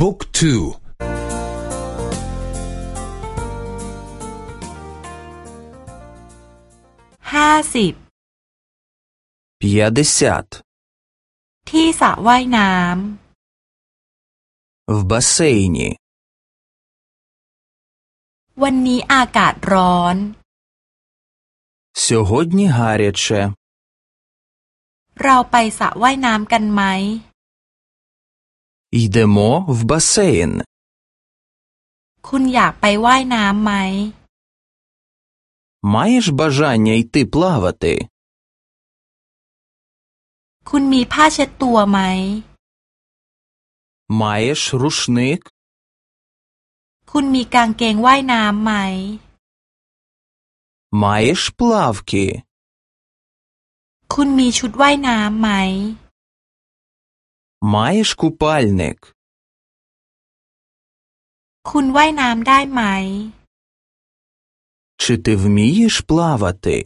บุ๊กทูห้าสิบที่สระว่ายน้ำ в басейні วันนี้อากาศร้อน Сьогодні гаряче เราไปสระว่ายน้ำกันไหม Йдемо в басейн คุณอยากไปว่ายน้ำไหม Маєш бажання йти плавати คุณมีผ้าเช็ดตัวไหม Маєш рушник คุณมีกางเกงว่ายน้ำไหม Маєш плавки คุณมีชุดว่ายน้ำไหม Маєш купальник คุณว่ายน้ำได้ไหม Чи ти вмієш плавати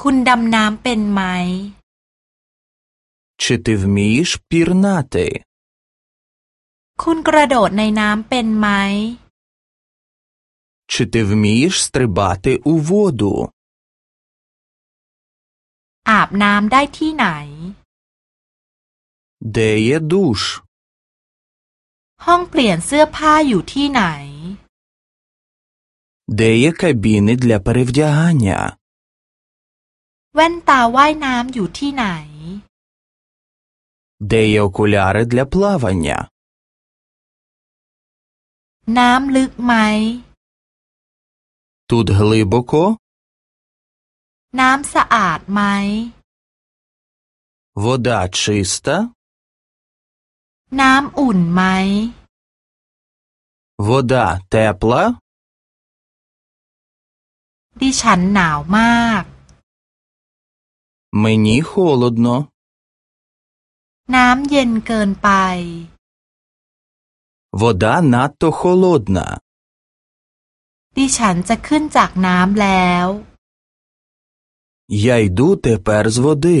คุณดำน้ำเป็นไหม Чи ти вмієш пірнати คุณกระโดดในน้ำเป็นไหม Чи ти вмієш стрибати у воду อาบน้ำได้ที่ไหน Де є душ ห้องเปลี่ยนเสื้อผ้าอยู่ที่ไหน Де є кабіни для перевдягання แว่นตาว่ายน้ำอยู่ที่ไหน Де є окуляри для плавання น้ำลึกไหม Тут глибоко น้ำสะอาดไหม вода чиста น้ำอุ่นไหม вода тепла ดิฉันหนาวมาก мені холодно น้ำเย็นเกินไป вода надто холодна ดิฉันจะขึ้นจากน้ำแล้ว Я йду тепер з води